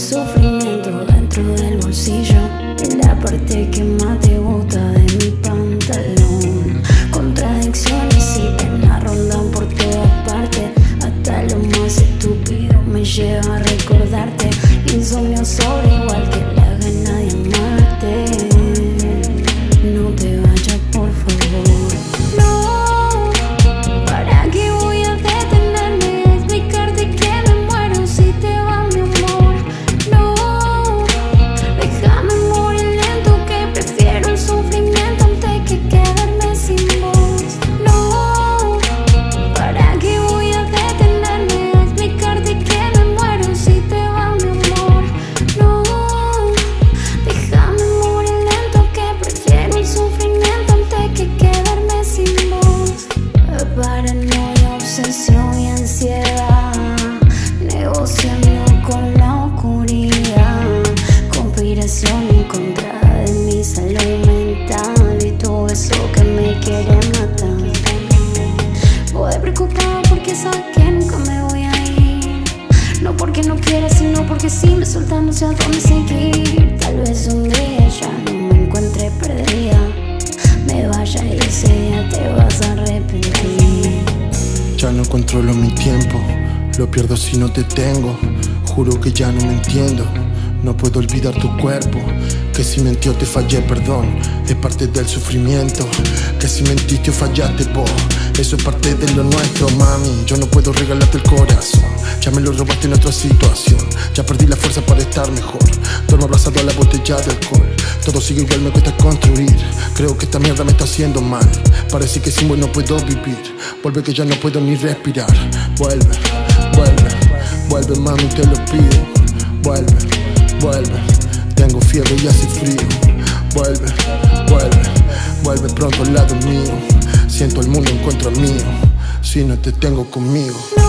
sufrimiento dentro del bolsillo En la parte que lleva a recordarte Insomnio sobre igual que porque no quiera, sino porque si me sueltas no sé a dónde seguir. Tal vez un día ya no me encuentre perdida. Me vaya y ese día te vas a arrepentir. Ya no controlo mi tiempo, lo pierdo si no te tengo. Juro que ya no me entiendo, no puedo olvidar tu cuerpo. Que si mentió te fallé, perdón, es parte del sufrimiento. Que si mentiste o fallaste vos, eso es parte de lo nuestro, mami. Yo no puedo regalarte el corazón, ya me lo robaste en otra situación. Ya perdí la fuerza para estar mejor. Duermo abrazado a la botella de alcohol. Todo sigue igual, me cuesta construir. Creo que esta mierda me está haciendo mal. Parece que sin vos no puedo vivir. Vuelve que ya no puedo ni respirar. Vuelve, vuelve, vuelve, mami, te lo pido. Vuelve, vuelve. Tengo fiebre y hace frío. Vuelve, vuelve, vuelve pronto al lado mío. Siento el mundo en contra mío. Si no te tengo conmigo.